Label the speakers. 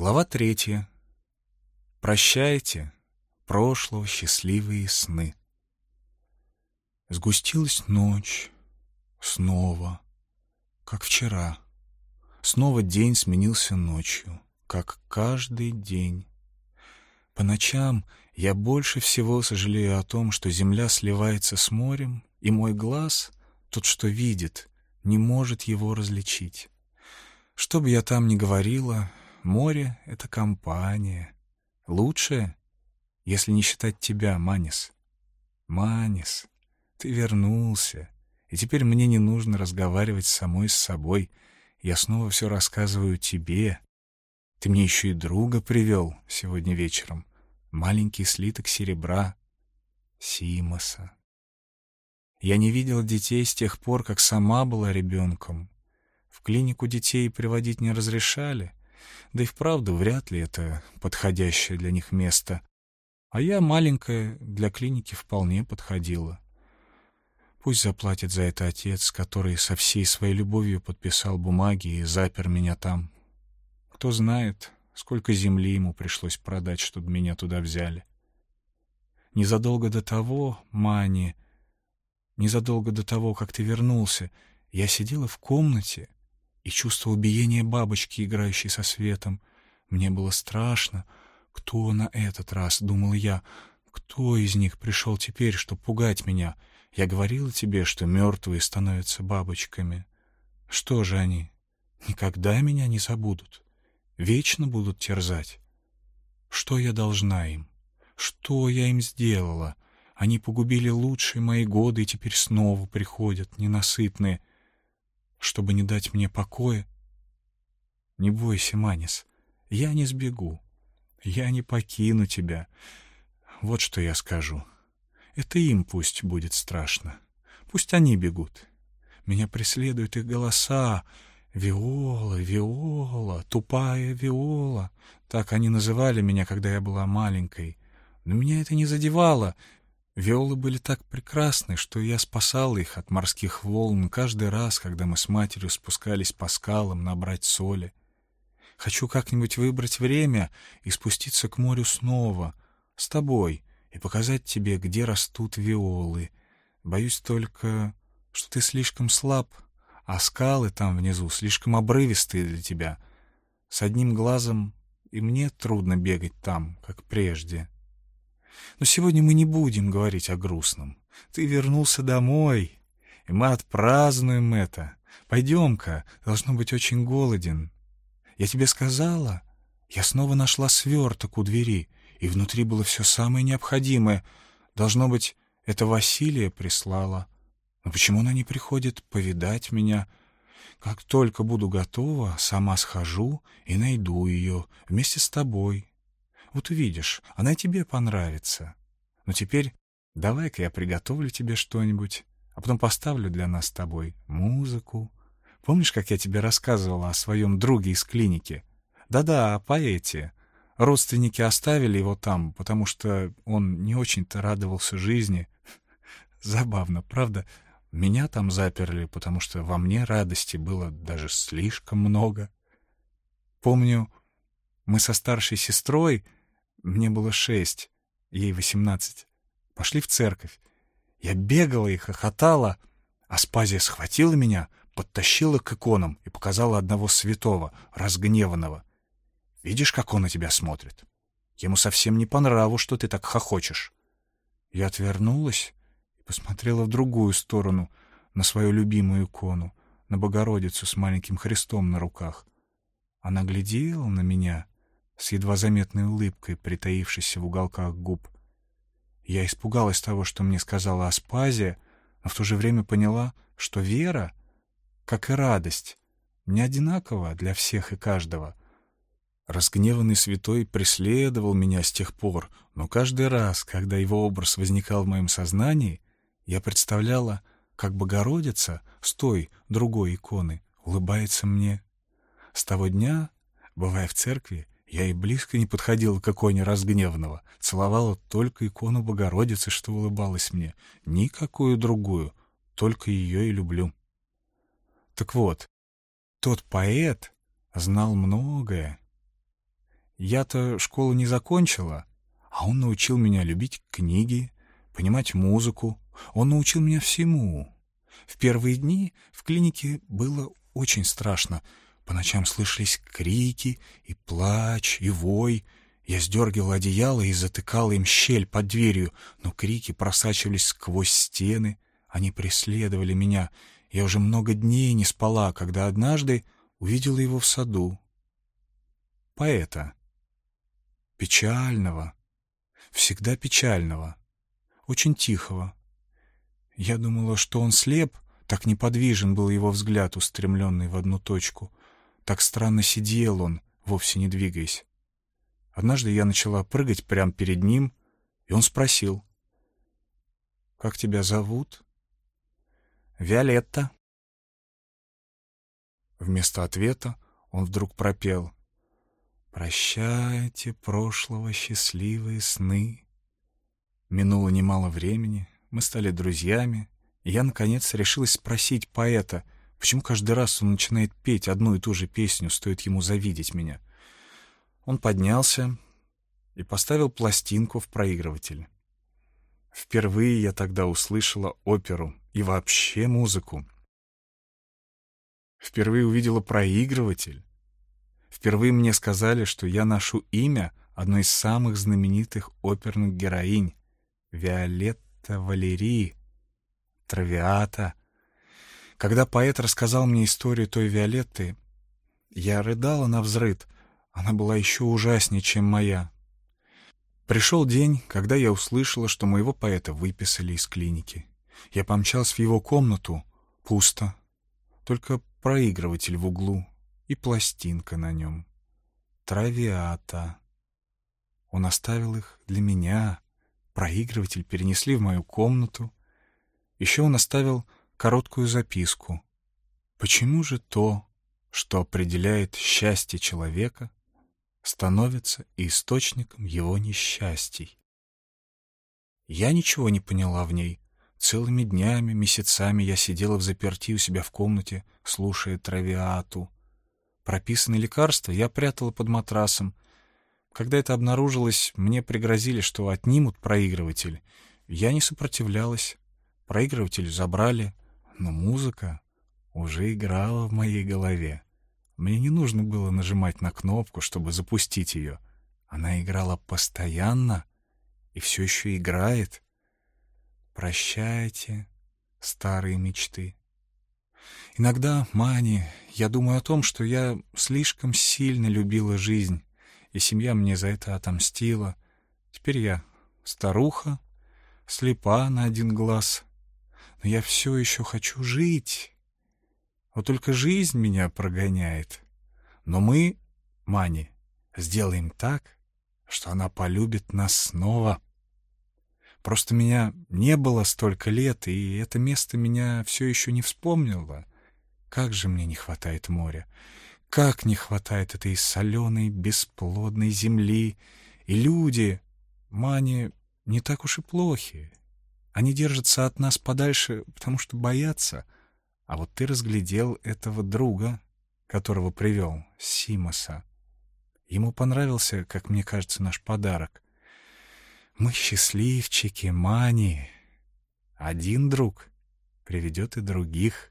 Speaker 1: Глава третья. Прощайте, прошлого счастливые сны. Сгустилась ночь, снова, как вчера. Снова день сменился ночью, как каждый день. По ночам я больше всего сожалею о том, что земля сливается с морем, и мой глаз, тот, что видит, не может его различить. Что бы я там ни говорила, море — это компания. Лучшее, если не считать тебя, Манис. Манис, ты вернулся, и теперь мне не нужно разговаривать самой с собой. Я снова все рассказываю тебе. Ты мне еще и друга привел сегодня вечером. Маленький слиток серебра. Симоса. Я не видел детей с тех пор, как сама была ребенком. В клинику детей приводить не разрешали, да и вправду вряд ли это подходящее для них место. А я, маленькая, для клиники вполне подходила. Пусть заплатит за это отец, который со всей своей любовью подписал бумаги и запер меня там. Кто знает, сколько земли ему пришлось продать, чтобы меня туда взяли. Незадолго до того, Мани, незадолго до того, как ты вернулся, я сидела в комнате и чувствовал биение бабочки, играющей со светом. Мне было страшно. Кто на этот раз, думал я, кто из них пришел теперь, чтобы пугать меня? Я говорила тебе, что мертвые становятся бабочками. Что же они? Никогда меня не забудут. Вечно будут терзать. Что я должна им? Что я им сделала? Они погубили лучшие мои годы и теперь снова приходят, ненасытные чтобы не дать мне покоя. Не бойся, Манис, я не сбегу. Я не покину тебя. Вот что я скажу. Это им пусть будет страшно. Пусть они бегут. Меня преследуют их голоса. Виола, Виола, тупая Виола. Так они называли меня, когда я была маленькой. Но меня это не задевало. Виолы были так прекрасны, что я спасал их от морских волн каждый раз, когда мы с матерью спускались по скалам набрать соли. Хочу как-нибудь выбрать время и спуститься к морю снова, с тобой, и показать тебе, где растут виолы. Боюсь только, что ты слишком слаб, а скалы там внизу слишком обрывистые для тебя. С одним глазом и мне трудно бегать там, как прежде». Но сегодня мы не будем говорить о грустном. Ты вернулся домой, и мы отпразднуем это. Пойдем-ка, должно быть очень голоден. Я тебе сказала, я снова нашла сверток у двери, и внутри было все самое необходимое. Должно быть, это Василия прислала. Но почему она не приходит повидать меня? Как только буду готова, сама схожу и найду ее вместе с тобой. Вот увидишь, она тебе понравится. Но теперь давай-ка я приготовлю тебе что-нибудь, а потом поставлю для нас с тобой музыку. Помнишь, как я тебе рассказывала о своем друге из клиники? Да-да, о поэте. Родственники оставили его там, потому что он не очень-то радовался жизни. Забавно, правда? Меня там заперли, потому что во мне радости было даже слишком много. Помню, мы со старшей сестрой мне было шесть, ей восемнадцать. Пошли в церковь. Я бегала и хохотала, а Спазия схватила меня, подтащила к иконам и показала одного святого, разгневанного. Видишь, как он на тебя смотрит? Ему совсем не по нраву, что ты так хохочешь. Я отвернулась и посмотрела в другую сторону, на свою любимую икону, на Богородицу с маленьким Христом на руках. Она глядела на меня — с едва заметной улыбкой, притаившейся в уголках губ. Я испугалась того, что мне сказала Аспазия, но в то же время поняла, что вера, как и радость, не одинакова для всех и каждого. Разгневанный святой преследовал меня с тех пор, но каждый раз, когда его образ возникал в моем сознании, я представляла, как Богородица с той, другой иконы, улыбается мне. С того дня, бывая в церкви, я и близко не подходила к иконе разгневанного, целовала только икону Богородицы, что улыбалась мне, никакую другую, только ее и люблю. Так вот, тот поэт знал многое. Я-то школу не закончила, а он научил меня любить книги, понимать музыку. Он научил меня всему. В первые дни в клинике было очень страшно. По ночам слышались крики и плач, и вой. Я сдергивал одеяло и затыкал им щель под дверью, но крики просачивались сквозь стены. Они преследовали меня. Я уже много дней не спала, когда однажды увидела его в саду. Поэта. Печального. Всегда печального. Очень тихого. Я думала, что он слеп, так неподвижен был его взгляд, устремленный в одну точку. Так странно сидел он, вовсе не двигаясь. Однажды я начала прыгать прямо перед ним, и он спросил. «Как тебя зовут?» «Виолетта». Вместо ответа он вдруг пропел. «Прощайте прошлого счастливые сны». Минуло немало времени, мы стали друзьями, и я, наконец, решилась спросить поэта, почему каждый раз он начинает петь одну и ту же песню, стоит ему завидеть меня. Он поднялся и поставил пластинку в проигрыватель. Впервые я тогда услышала оперу и вообще музыку. Впервые увидела проигрыватель. Впервые мне сказали, что я ношу имя одной из самых знаменитых оперных героинь — Виолетта Валерии, Травиата. Когда поэт рассказал мне историю той Виолетты, я рыдала на взрыд. Она была еще ужаснее, чем моя. Пришел день, когда я услышала, что моего поэта выписали из клиники. Я помчалась в его комнату. Пусто. Только проигрыватель в углу и пластинка на нем. Травиата. Он оставил их для меня. Проигрыватель перенесли в мою комнату. Еще он оставил короткую записку. Почему же то, что определяет счастье человека, становится источником его несчастий? Я ничего не поняла в ней. Целыми днями, месяцами я сидела в заперти у себя в комнате, слушая травиату. Прописанные лекарства я прятала под матрасом. Когда это обнаружилось, мне пригрозили, что отнимут проигрыватель. Я не сопротивлялась. Проигрыватель забрали, но музыка уже играла в моей голове. Мне не нужно было нажимать на кнопку, чтобы запустить ее. Она играла постоянно и все еще играет. Прощайте, старые мечты. Иногда, Мани, я думаю о том, что я слишком сильно любила жизнь, и семья мне за это отомстила. Теперь я старуха, слепа на один глаз, но я все еще хочу жить. Вот только жизнь меня прогоняет. Но мы, Мани, сделаем так, что она полюбит нас снова. Просто меня не было столько лет, и это место меня все еще не вспомнило. Как же мне не хватает моря! Как не хватает этой соленой, бесплодной земли! И люди, Мани, не так уж и плохи. Они держатся от нас подальше, потому что боятся. А вот ты разглядел этого друга, которого привел, Симоса. Ему понравился, как мне кажется, наш подарок. Мы счастливчики, Мани. Один друг приведет и других.